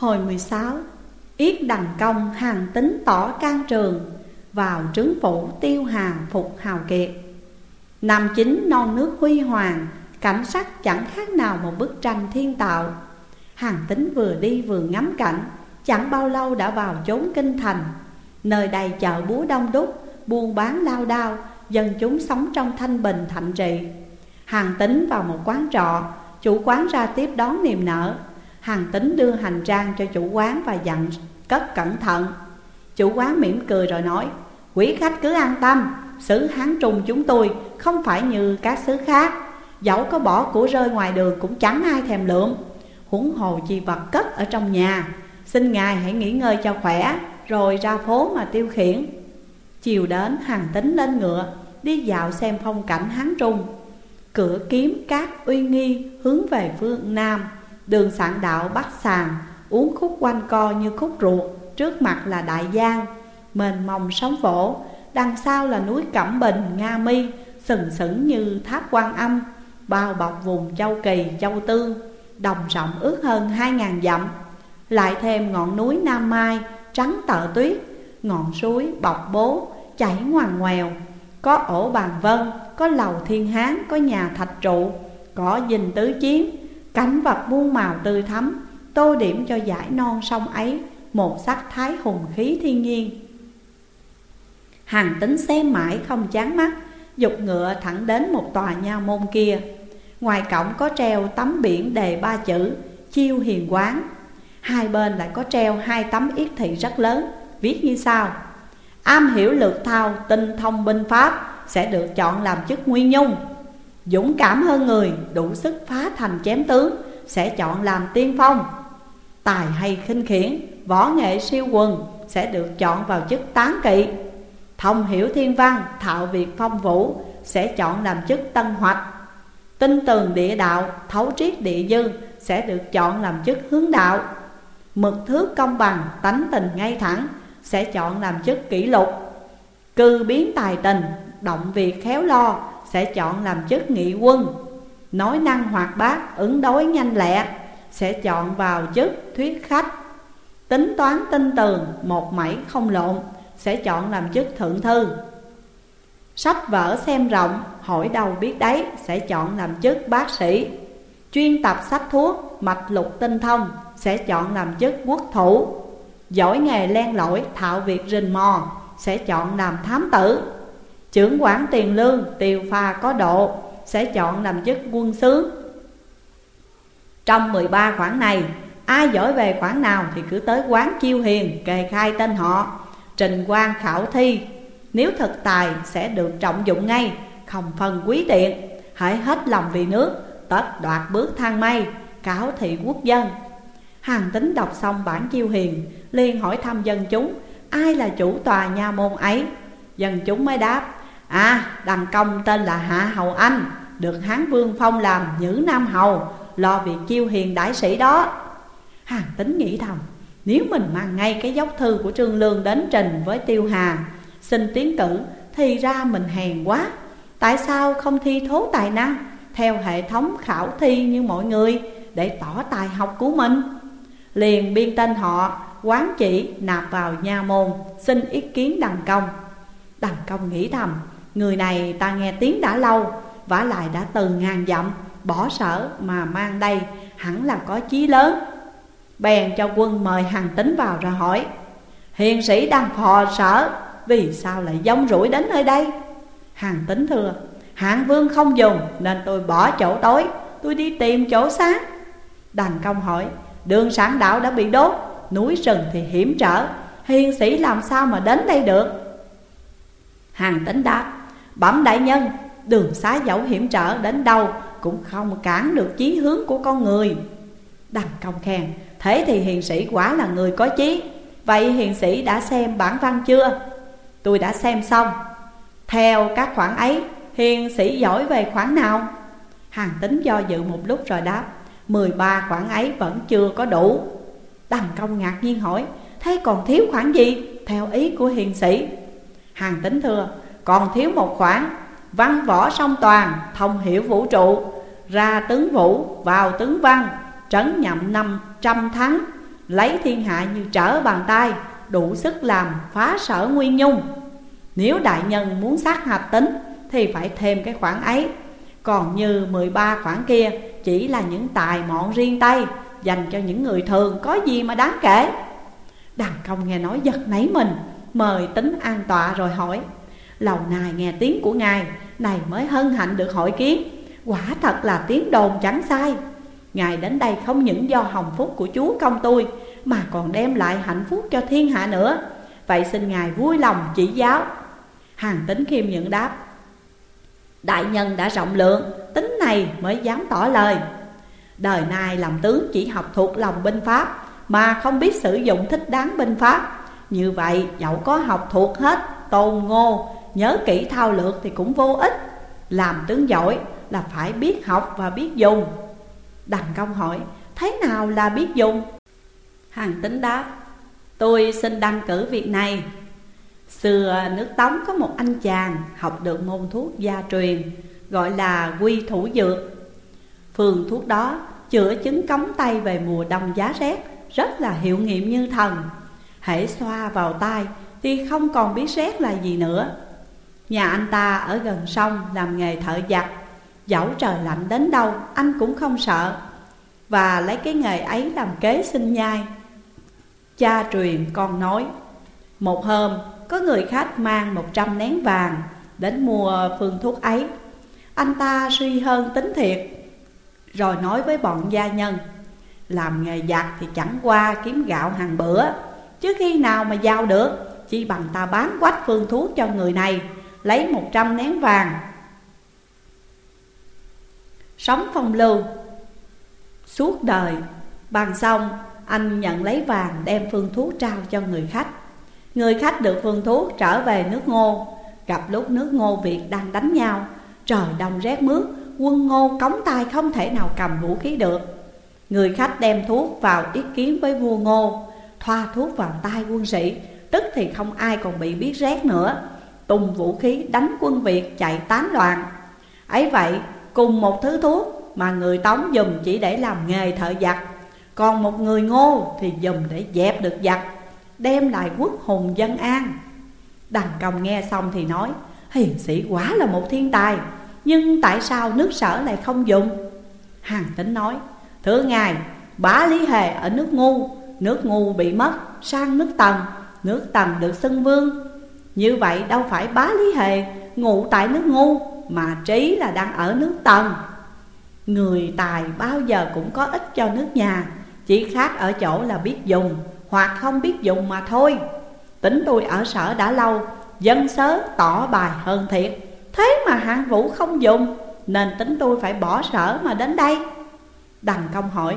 Hồi 16 Yết đằng công hàng tính tỏ can trường, Vào trứng phủ tiêu hào phục hào kiệt. Năm chính non nước huy hoàng, Cảnh sắc chẳng khác nào một bức tranh thiên tạo. Hàng tính vừa đi vừa ngắm cảnh, Chẳng bao lâu đã vào chốn kinh thành. Nơi đầy chợ búa đông đúc, Buôn bán lao đao, Dân chúng sống trong thanh bình thạnh trị. Hàng tính vào một quán trọ, Chủ quán ra tiếp đón niềm nở. Hàng tính đưa hành trang cho chủ quán và dặn cất cẩn thận. Chủ quán mỉm cười rồi nói, Quý khách cứ an tâm Sứ Hán Trung chúng tôi không phải như các sứ khác. Dẫu có bỏ của rơi ngoài đường cũng chẳng ai thèm lượm. Huống hồ chi vật cất ở trong nhà. Xin Ngài hãy nghỉ ngơi cho khỏe, Rồi ra phố mà tiêu khiển. Chiều đến hàng tính lên ngựa, Đi dạo xem phong cảnh Hán Trung. Cửa kiếm cát uy nghi hướng về phương Nam. Đường sạn đạo bắc sàn Uống khúc quanh co như khúc ruột Trước mặt là đại giang. Mênh mông sóng vỗ Đằng sau là núi Cẩm Bình, Nga Mi Sừng sững như tháp quan âm Bao bọc vùng Châu Kỳ, Châu Tương Đồng rộng ước hơn hai ngàn dặm. Lại thêm ngọn núi Nam Mai Trắng tợ tuyết Ngọn suối bọc bố Chảy ngoằn ngoèo. Có ổ bàn vân Có lầu thiên hán Có nhà thạch trụ Có dinh tứ chiến Cảnh vật muôn màu tươi thắm Tô điểm cho dải non sông ấy Một sắc thái hùng khí thiên nhiên. Hàng tính xem mãi không chán mắt Dục ngựa thẳng đến một tòa nha môn kia. Ngoài cổng có treo tấm biển đề ba chữ Chiêu hiền quán. Hai bên lại có treo hai tấm yết thị rất lớn Viết như sau. Am hiểu lược thao, tinh thông binh pháp Sẽ được chọn làm chức nguyên nhung. Dũng cảm hơn người, đủ sức phá thành chém tướng Sẽ chọn làm tiên phong. Tài hay khinh khiển, võ nghệ siêu quần Sẽ được chọn vào chức tán kỵ. Thông hiểu thiên văn, thạo việc phong vũ Sẽ chọn làm chức tân hoạch. Tinh tường địa đạo, thấu triết địa dư Sẽ được chọn làm chức hướng đạo. Mực thước công bằng, tánh tình ngay thẳng Sẽ chọn làm chức kỷ lục. Cư biến tài tình, động việc khéo lo sẽ chọn làm chức nghị quân Nói năng hoạt bát, ứng đối nhanh lẹ Sẽ chọn vào chức thuyết khách. Tính toán tinh tường, một mảy không lộn Sẽ chọn làm chức thượng thư. Sách vở xem rộng, hỏi đầu biết đấy Sẽ chọn làm chức bác sĩ. Chuyên tập sách thuốc, mạch lục tinh thông Sẽ chọn làm chức quốc thủ. Giỏi nghề len lỏi, thạo việc rình mò Sẽ chọn làm thám tử. Trưởng quản tiền lương, tiêu pha có độ Sẽ chọn làm chức quân sứ. Trong 13 khoản này Ai giỏi về khoản nào thì cứ tới quán chiêu hiền Kề khai tên họ Trình quan khảo thi. Nếu thực tài sẽ được trọng dụng ngay Không phân quý tiện Hãy hết lòng vì nước Tất đoạt bước thang mây Cáo thị quốc dân. Hàng tính đọc xong bản chiêu hiền liền hỏi thăm dân chúng Ai là chủ tòa nha môn ấy? Dân chúng mới đáp À đàn công tên là Hạ Hầu Anh, Được Hán Vương Phong làm Nhữ Nam Hầu, Lo việc chiêu hiền đại sĩ đó. Hàng tính nghĩ thầm, Nếu mình mang ngay cái dốc thư của Trương Lương đến trình với Tiêu Hà, Xin tiến cử, Thì ra mình hèn quá. Tại sao không thi thố tài năng, Theo hệ thống khảo thi như mọi người, Để tỏ tài học của mình? Liền biên tên họ, Quán chỉ nạp vào nha môn, Xin ý kiến đàn công. Đàn công nghĩ thầm Người này ta nghe tiếng đã lâu, vả lại đã từ ngàn dặm, Bỏ sở mà mang đây, Hẳn là có chí lớn. Bèn cho quân mời hàng tính vào ra hỏi, Hiền sĩ đang phò sở, Vì sao lại giống rủi đến nơi đây? Hàng tính thưa, Hạng vương không dùng, Nên tôi bỏ chỗ tối, Tôi đi tìm chỗ sáng. Đàn công hỏi, Đường sản đạo đã bị đốt, Núi rừng thì hiểm trở, Hiền sĩ làm sao mà đến đây được? Hàng tính đáp Bẩm đại nhân, Đường xá dẫu hiểm trở đến đâu Cũng không cản được chí hướng của con người Đằng công khen, Thế thì hiền sĩ quả là người có chí Vậy hiền sĩ đã xem bản văn chưa? Tôi đã xem xong Theo các khoản ấy, Hiền sĩ giỏi về khoản nào? Hàng tính do dự một lúc rồi đáp 13 khoản ấy vẫn chưa có đủ Đằng công ngạc nhiên hỏi, Thế còn thiếu khoản gì? Theo ý của hiền sĩ Hàng tính thưa còn thiếu một khoản Văn võ song toàn, Thông hiểu vũ trụ, Ra tướng vũ, vào tướng văn, Trấn nhậm năm trăm thắng Lấy thiên hạ như trở bàn tay, Đủ sức làm phá sở nguyên nhung. Nếu đại nhân muốn sát hạch tính, Thì phải thêm cái khoản ấy. Còn như 13 khoản kia, Chỉ là những tài mọn riêng tay, Dành cho những người thường Có gì mà đáng kể. Đàn công nghe nói giật nảy mình, Mời tính an tọa rồi hỏi Lầu nài nghe tiếng của ngài, Này mới hân hạnh được hội kiến. Quả thật là tiếng đồn chẳng sai. Ngài đến đây không những do hồng phúc của chúa công tôi, Mà còn đem lại hạnh phúc cho thiên hạ nữa. Vậy xin Ngài vui lòng chỉ giáo. Hàng tính khiêm nhận đáp, Đại nhân đã rộng lượng, Tính này mới dám tỏ lời. Đời nay làm tướng chỉ học thuộc lòng binh pháp, Mà không biết sử dụng thích đáng binh pháp. Như vậy, dẫu có học thuộc hết, Tôn ngô Nhớ kỹ thao lược thì cũng vô ích. Làm tướng giỏi là phải biết học và biết dùng. Đằng công hỏi, Thế nào là biết dùng? Hàng tính đáp, Tôi xin đăng cử việc này. Xưa nước Tống có một anh chàng học được môn thuốc gia truyền, Gọi là quy thủ dược. Phương thuốc đó chữa chứng cống tay về mùa đông giá rét, Rất là hiệu nghiệm như thần. Hãy xoa vào tay thì không còn biết rét là gì nữa. Nhà anh ta ở gần sông làm nghề thợ giặt. Dẫu trời lạnh đến đâu, anh cũng không sợ. Và lấy cái nghề ấy làm kế sinh nhai. Cha truyền con nói, Một hôm, có người khách mang một trăm nén vàng Đến mua phương thuốc ấy. Anh ta suy hơn tính thiệt, Rồi nói với bọn gia nhân, Làm nghề giặt thì chẳng qua kiếm gạo hàng bữa, Chứ khi nào mà giao được, Chỉ bằng ta bán quách phương thuốc cho người này. Lấy một trăm nén vàng. Sống phong lưu. Suốt đời Bàn xong anh nhận lấy vàng đem phương thuốc trao cho người khách. Người khách được phương thuốc trở về nước ngô. Gặp lúc nước ngô Việt đang đánh nhau, Trời đông rét mướt, Quân ngô cống tay không thể nào cầm vũ khí được. Người khách đem thuốc vào ý kiến với vua ngô, Thoa thuốc vào tay quân sĩ, Tức thì không ai còn bị biết rét nữa. Tung vũ khí đánh quân Việt chạy tán loạn. Ấy vậy, cùng một thứ thuốc mà người Tống dùng chỉ để làm nghề thợ giặt, Còn một người ngô thì dùng để dẹp được giặc Đem lại quốc hùng dân an. Đằng công nghe xong thì nói, Hiền sĩ quá là một thiên tài, Nhưng tại sao nước sở lại không dùng? Hàng tính nói, Thưa ngài, Bá Lý Hề ở nước ngu Nước ngu bị mất sang nước tần Nước tần được xưng vương như vậy đâu phải bá Lý Hề Ngụ tại nước ngu, Mà trí là đang ở nước tần. Người tài bao giờ cũng có ích cho nước nhà, Chỉ khác ở chỗ là biết dùng, Hoặc không biết dùng mà thôi. Tính tôi ở sở đã lâu, Dân sớ tỏ bài hơn thiệt. Thế mà hạng vũ không dùng, Nên tính tôi phải bỏ sở mà đến đây. Đằng công hỏi,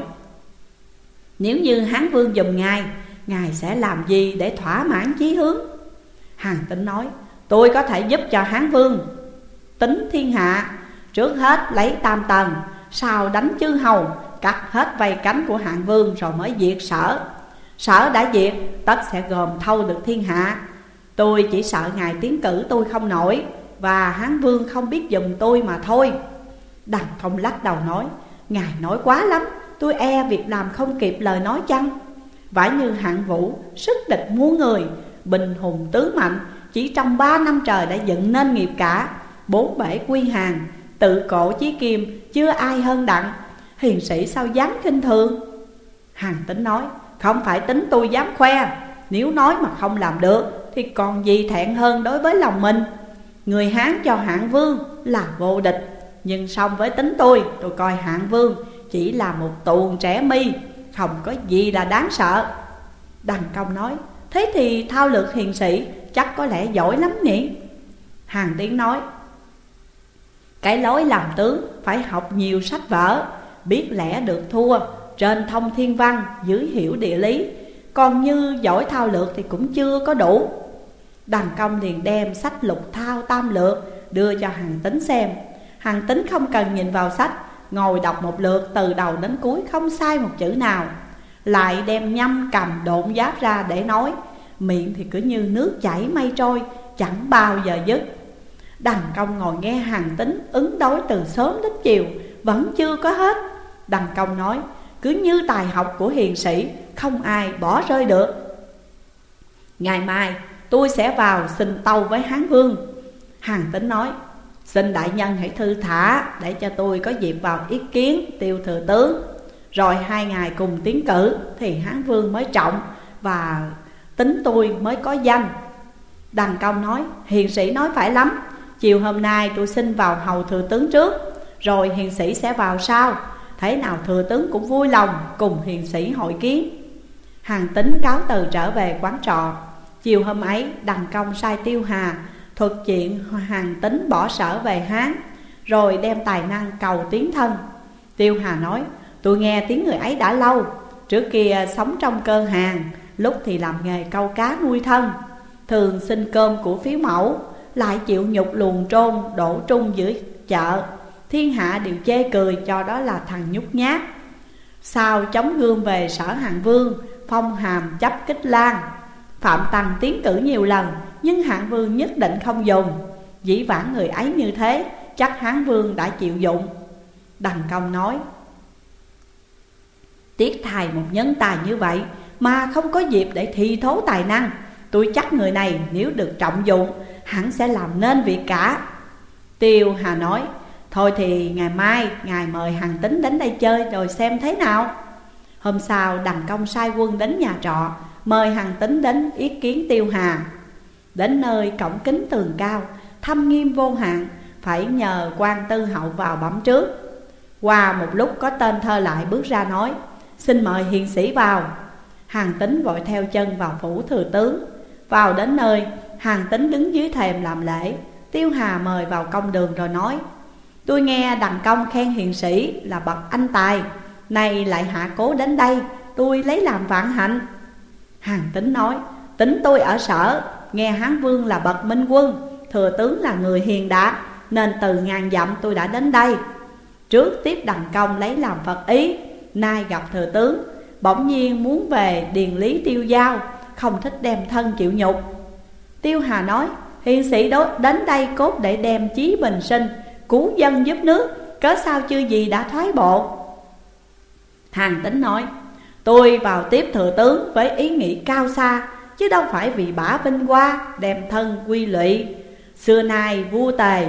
Nếu như Hán Vương dùng ngài Ngài sẽ làm gì để thỏa mãn chí hướng? Hàng tính nói, Tôi có thể giúp cho Hán Vương Tính thiên hạ, Trước hết lấy tam tầng, Sau đánh chư hầu, Cắt hết vây cánh của hạng vương Rồi mới diệt sở. Sở đã diệt, Tất sẽ gồm thâu được thiên hạ. Tôi chỉ sợ ngài tiến cử tôi không nổi, Và Hán Vương không biết dùng tôi mà thôi. Đặng công lắc đầu nói, Ngài nói quá lắm, Tôi e việc làm không kịp lời nói chăng? Vãi như hạng vũ, Sức địch muôn người Bình hùng tứ mạnh. Chỉ trong ba năm trời đã dựng nên nghiệp cả. Bốn bể quy hàng, Tự cổ chí kim, Chưa ai hơn đặng. Hiền sĩ sao dám kinh thường? Hàng tính nói, Không phải tính tôi dám khoe. Nếu nói mà không làm được, Thì còn gì thẹn hơn đối với lòng mình? Người Hán cho hạng vương là vô địch. Nhưng song với tính tôi Tôi coi hạng vương chỉ là một tuồng trẻ mi, Không có gì là đáng sợ. Đằng công nói Thế thì thao lược hiền sĩ Chắc có lẽ giỏi lắm nhỉ? Hàng tiếng nói, Cái lối làm tướng Phải học nhiều sách vở, Biết lẽ được thua Trên thông thiên văn, Dưới hiểu địa lý. Còn như giỏi thao lược thì cũng chưa có đủ. Đàn công liền đem sách lục thao tam lược Đưa cho hàng tính xem. Hàng tính không cần nhìn vào sách, Ngồi đọc một lượt từ đầu đến cuối không sai một chữ nào. Lại đem nhâm cầm độn giáp ra để nói, Miệng thì cứ như nước chảy mây trôi, Chẳng bao giờ dứt. Đằng công ngồi nghe hàng tính ứng đối từ sớm đến chiều, Vẫn chưa có hết. Đằng công nói, Cứ như tài học của hiền sĩ, Không ai bỏ rơi được. Ngày mai, tôi sẽ vào xin tâu với Hán Vương. Hàng tính nói, Xin đại nhân hãy thư thả Để cho tôi có dịp vào ý kiến tiêu thừa tướng. Rồi hai ngày cùng tiến cử Thì Hán Vương mới trọng Và tính tôi mới có danh. Đằng công nói, Hiền sĩ nói phải lắm. Chiều hôm nay tôi xin vào hầu thừa tướng trước, Rồi hiền sĩ sẽ vào sau. Thế nào thừa tướng cũng vui lòng Cùng hiền sĩ hội kiến. Hàng tính cáo từ trở về quán trọ. Chiều hôm ấy, đằng công sai tiêu hà Thuật chuyện hàng tính bỏ sở về Hán, Rồi đem tài năng cầu tiến thân. Tiêu hà nói Tôi nghe tiếng người ấy đã lâu. Trước kia à, sống trong cơ hàng Lúc thì làm nghề câu cá nuôi thân. Thường xin cơm của phiếu mẫu, Lại chịu nhục luồn trôn, đổ trung giữa chợ. Thiên hạ đều chê cười, cho đó là thằng nhút nhát. Sau chống gương về sở hàng vương, Phong hàm chấp kích lan Phạm Tăng tiến cử nhiều lần, Nhưng hạng vương nhất định không dùng. Dĩ vãng người ấy như thế, Chắc hán vương đã chịu dụng. Đằng công nói Tiếc thài một nhân tài như vậy, Mà không có dịp để thi thố tài năng. Tôi chắc người này nếu được trọng dụng, Hẳn sẽ làm nên việc cả. Tiêu Hà nói, Thôi thì ngày mai Ngài mời Hằng Tính đến đây chơi rồi xem thế nào. Hôm sau, đằng công sai quân đến nhà trọ, Mời Hằng Tính đến ý kiến Tiêu Hà. Đến nơi cổng kính tường cao, Thâm nghiêm vô hạn, Phải nhờ quan tư hậu vào bấm trước. Qua một lúc có tên thơ lại bước ra nói Xin mời hiền sĩ vào. Hàng tính vội theo chân vào phủ thừa tướng. Vào đến nơi, Hàng tính đứng dưới thềm làm lễ. Tiêu Hà mời vào công đường rồi nói, Tôi nghe đằng công khen hiền sĩ là bậc anh tài. Này lại hạ cố đến đây, Tôi lấy làm vạn hạnh. Hàng tính nói, Tính tôi ở sở, Nghe Hán Vương là bậc minh quân, Thừa tướng là người hiền đạt, Nên từ ngàn dặm tôi đã đến đây. Trước tiếp đằng công lấy làm Phật ý Nay gặp thừa tướng, Bỗng nhiên muốn về điền lý tiêu giao, Không thích đem thân chịu nhục. Tiêu Hà nói, Hiền sĩ đó, đến đây cốt để đem chí bình sinh, Cứu dân giúp nước, Cớ sao chưa gì đã thoái bộ? Hàng tính nói, Tôi vào tiếp thừa tướng với ý nghĩ cao xa, Chứ đâu phải vì bả vinh hoa đem thân quy lụy. Xưa nay vua tề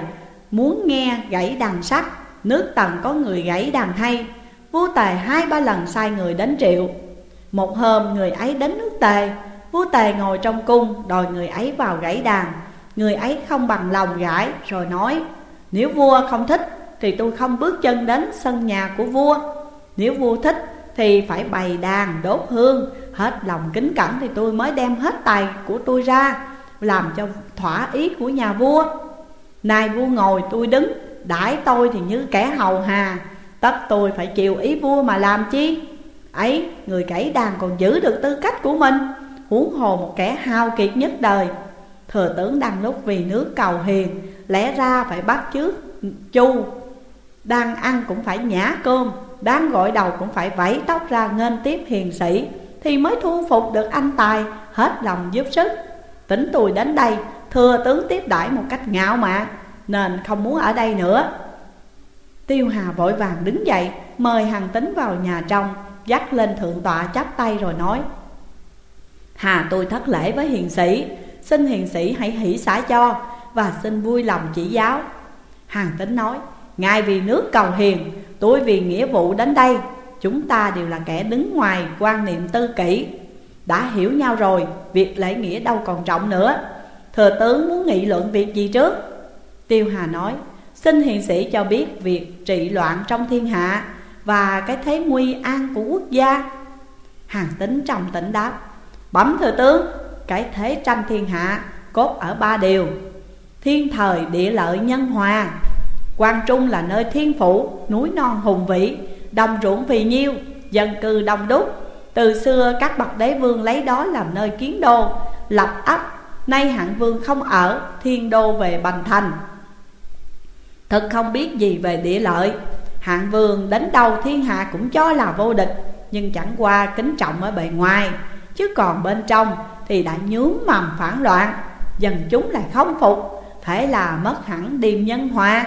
muốn nghe gãy đàn sắt, Nước tần có người gãy đàn hay Vua tề hai ba lần sai người đến triệu. Một hôm, người ấy đến nước tề. Vua tề ngồi trong cung, đòi người ấy vào gãy đàn. Người ấy không bằng lòng gãi, rồi nói, Nếu vua không thích, thì tôi không bước chân đến sân nhà của vua. Nếu vua thích, thì phải bày đàn đốt hương. Hết lòng kính cẩn thì tôi mới đem hết tài của tôi ra, Làm cho thỏa ý của nhà vua. Nay vua ngồi, tôi đứng, Đãi tôi thì như kẻ hầu hà. Tất tôi phải chịu ý vua mà làm chi? Ấy, người cãi đàn còn giữ được tư cách của mình. Huống hồ một kẻ hao kiệt nhất đời. Thừa tướng đang lúc vì nước cầu hiền, Lẽ ra phải bắt trước chu. Đang ăn cũng phải nhả cơm, Đang gọi đầu cũng phải vẫy tóc ra nghênh tiếp hiền sĩ, Thì mới thu phục được anh tài, Hết lòng giúp sức. Tính tôi đến đây, Thừa tướng tiếp đãi một cách ngạo mạn, Nên không muốn ở đây nữa. Tiêu Hà vội vàng đứng dậy Mời hàng tính vào nhà trong Dắt lên thượng tọa chắp tay rồi nói Hà tôi thất lễ với hiền sĩ. Xin hiền sĩ hãy hỷ xả cho Và xin vui lòng chỉ giáo. Hàng tính nói Ngài vì nước cầu hiền Tôi vì nghĩa vụ đến đây. Chúng ta đều là kẻ đứng ngoài quan niệm tư kỷ. Đã hiểu nhau rồi Việc lễ nghĩa đâu còn trọng nữa. Thừa tướng muốn nghị luận việc gì trước? Tiêu Hà nói Xin hiền sĩ cho biết việc trị loạn trong thiên hạ Và cái thế nguy an của quốc gia. Hàng tính trầm tĩnh đáp, Bẩm thừa tướng, Cái thế tranh thiên hạ cốt ở ba điều. Thiên thời địa lợi nhân hòa. Quang Trung là nơi thiên phủ, Núi non hùng vĩ, Đồng ruộng vì nhiêu, Dân cư đông đúc. Từ xưa các bậc đế vương lấy đó làm nơi kiến đô, Lập ấp. Nay hạng vương không ở, Thiên đô về Bành Thành. Thật không biết gì về địa lợi. Hạng vương đến đâu thiên hạ cũng cho là vô địch, Nhưng chẳng qua kính trọng ở bề ngoài, Chứ còn bên trong thì đã nhướng mầm phản loạn Dần chúng lại không phục, Thế là mất hẳn điềm nhân hòa.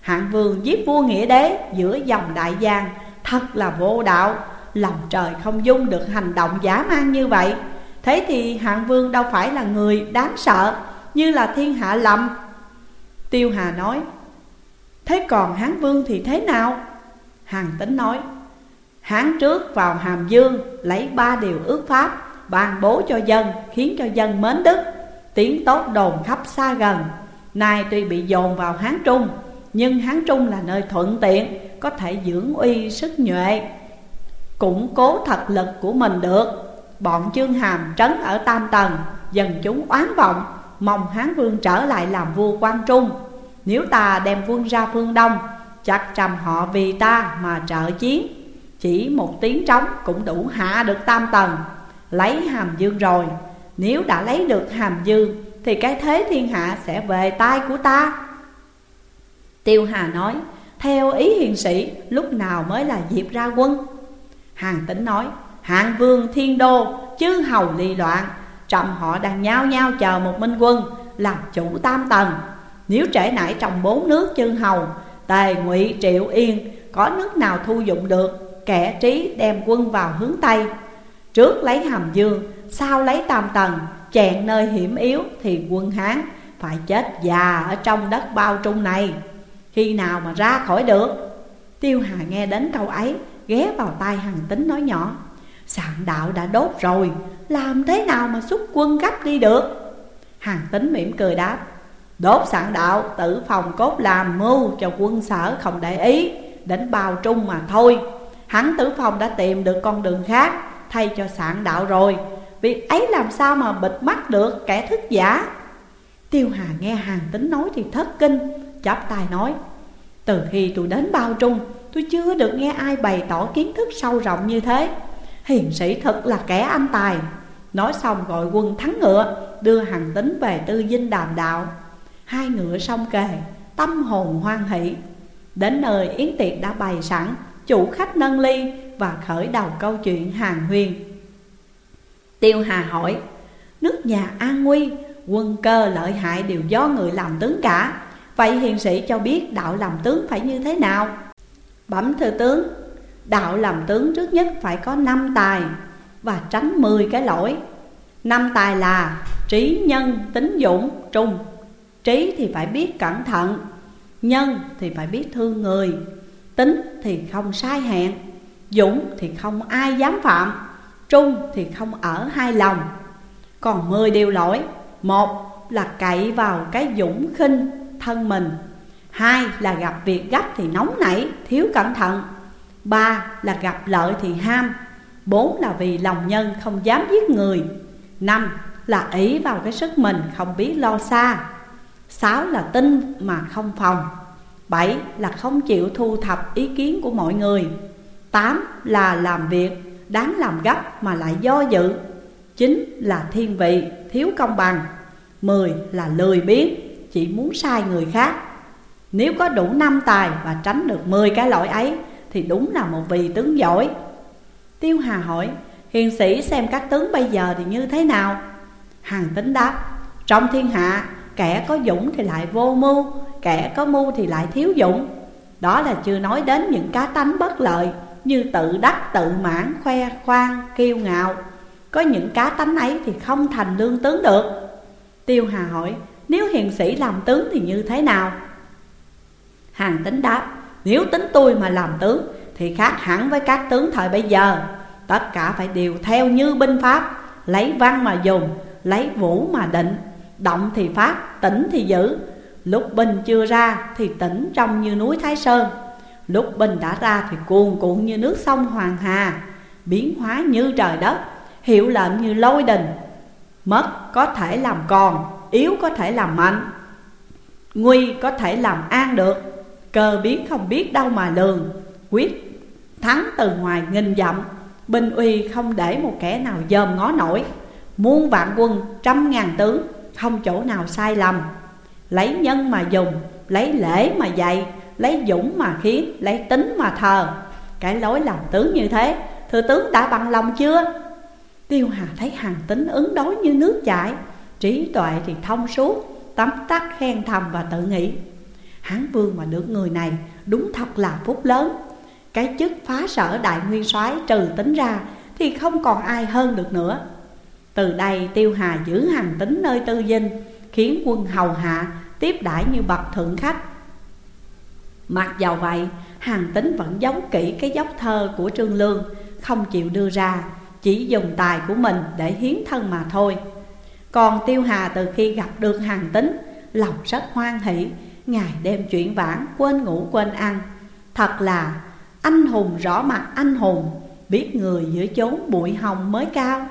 Hạng vương giết vua nghĩa đế giữa dòng đại giang Thật là vô đạo, Lòng trời không dung được hành động giả man như vậy. Thế thì hạng vương đâu phải là người đáng sợ Như là thiên hạ lầm. Tiêu Hà nói Thế còn Hán Vương thì thế nào? Hàng tính nói, Hán trước vào Hàm Dương Lấy ba điều ước pháp, Ban bố cho dân, Khiến cho dân mến đức, Tiếng tốt đồn khắp xa gần. Nay tuy bị dồn vào Hán Trung, Nhưng Hán Trung là nơi thuận tiện, Có thể dưỡng uy sức nhuệ. Củng cố thật lực của mình được. Bọn Chương Hàm trấn ở Tam Tầng Dần chúng oán vọng, Mong Hán Vương trở lại làm vua quan Trung. Nếu ta đem quân ra phương Đông, Chắc trầm họ vì ta mà trợ chiến. Chỉ một tiếng trống cũng đủ hạ được Tam Tầng. Lấy Hàm Dương rồi. Nếu đã lấy được Hàm Dương, Thì cái thế thiên hạ sẽ về tay của ta. Tiêu Hà nói, Theo ý hiền sĩ, Lúc nào mới là dịp ra quân? Hàng tính nói, Hạng vương thiên đô chứ hầu ly loạn. Trầm họ đang nhao nhao chờ một minh quân, Làm chủ tam tầng. Nếu trễ nải trong bốn nước chư hầu Tề ngụy triệu yên, Có nước nào thu dụng được, Kẻ trí đem quân vào hướng Tây. Trước lấy hàm dương, Sau lấy tam tầng Chẹn nơi hiểm yếu Thì quân Hán phải chết già ở trong đất bao trung này. Khi nào mà ra khỏi được? Tiêu Hà nghe đến câu ấy, Ghé vào tai hằng tính nói nhỏ Sạn đạo đã đốt rồi, Làm thế nào mà xuất quân gấp đi được? Hàng tính mỉm cười đáp Đốt sạn đạo tự phòng cốt làm mưu cho quân sở không để ý Đến bao trung mà thôi. Hắn tử phòng đã tìm được con đường khác, Thay cho sạn đạo rồi. Việc ấy làm sao mà bịt mắt được, kẻ thức giả? Tiêu Hà nghe hàng tính nói thì thất kinh, Chắp tay nói, Từ khi tôi đến bao trung, Tôi chưa được nghe ai bày tỏ kiến thức sâu rộng như thế. Hiền sĩ thật là kẻ anh tài. Nói xong gọi quân thắng ngựa, Đưa hàng tính về tư dinh đàm đạo. Hai ngựa song kề Tâm hồn hoan hỷ. Đến nơi yến tiệc đã bày sẵn Chủ khách nâng ly Và khởi đầu câu chuyện hàng huyên. Tiêu Hà hỏi Nước nhà an nguy Quân cơ lợi hại đều do người làm tướng cả. Vậy hiền sĩ cho biết đạo làm tướng phải như thế nào? Bẩm thưa tướng Đạo làm tướng trước nhất phải có năm tài Và tránh mười cái lỗi. Năm tài là trí nhân, tính dũng, trung. Trí thì phải biết cẩn thận Nhân thì phải biết thương người Tính thì không sai hẹn Dũng thì không ai dám phạm Trung thì không ở hai lòng. Còn mười điều lỗi Một là cậy vào cái dũng khinh thân mình Hai là gặp việc gấp thì nóng nảy, thiếu cẩn thận Ba là gặp lợi thì ham Bốn là vì lòng nhân không dám giết người Năm là ý vào cái sức mình không biết lo xa. Sáu là tin mà không phòng. Bảy là không chịu thu thập ý kiến của mọi người. Tám là làm việc đáng làm gấp mà lại do dự. Chín là thiên vị, thiếu công bằng. Mười là lười biếng, chỉ muốn sai người khác. Nếu có đủ năm tài và tránh được mười cái lỗi ấy Thì đúng là một vị tướng giỏi. Tiêu Hà hỏi Hiền sĩ xem các tướng bây giờ thì như thế nào? Hàng tính đáp Trong thiên hạ Kẻ có dũng thì lại vô mưu Kẻ có mưu thì lại thiếu dũng. Đó là chưa nói đến những cá tánh bất lợi Như tự đắc, tự mãn, khoe khoang, kiêu ngạo. Có những cá tánh ấy thì không thành lương tướng được. Tiêu Hà hỏi Nếu hiền sĩ làm tướng thì như thế nào? Hàng tính đáp Nếu tính tôi mà làm tướng Thì khác hẳn với các tướng thời bây giờ. Tất cả phải đều theo như binh pháp Lấy văn mà dùng Lấy vũ mà định. Động thì phát, tỉnh thì giữ. Lúc binh chưa ra thì tỉnh trong như núi Thái Sơn. Lúc binh đã ra thì cuồn cuộn như nước sông Hoàng Hà Biến hóa như trời đất Hiệu lệnh như lôi đình. Mất có thể làm còn Yếu có thể làm mạnh Nguy có thể làm an được. Cơ biến không biết đâu mà lường Quyết thắng từ ngoài nghìn dặm. Binh uy không để một kẻ nào dòm ngó nổi. Muôn vạn quân trăm ngàn tướng không chỗ nào sai lầm. Lấy nhân mà dùng, Lấy lễ mà dạy, Lấy dũng mà khiến, Lấy tính mà thờ. Cái lối làm tướng như thế Thưa tướng đã bằng lòng chưa? Tiêu Hà thấy hàng tính ứng đối như nước chảy, Trí tuệ thì thông suốt, Tấm tắc khen thầm và tự nghĩ. Hán vương mà được người này, Đúng thật là phúc lớn. Cái chức phá sở đại nguyên soái trừ tính ra Thì không còn ai hơn được nữa. Từ đây Tiêu Hà giữ hàng tính nơi tư dinh Khiến quân hầu hạ tiếp đãi như bậc thượng khách. Mặc dầu vậy, hàng tính vẫn giấu kỹ cái dốc thơ của Trương Lương Không chịu đưa ra, chỉ dùng tài của mình để hiến thân mà thôi. Còn Tiêu Hà từ khi gặp được hàng tính Lòng rất hoan hỷ, ngày đêm chuyển vãn, quên ngủ quên ăn. Thật là anh hùng rõ mặt anh hùng Biết người giữa chốn bụi hồng mới cao.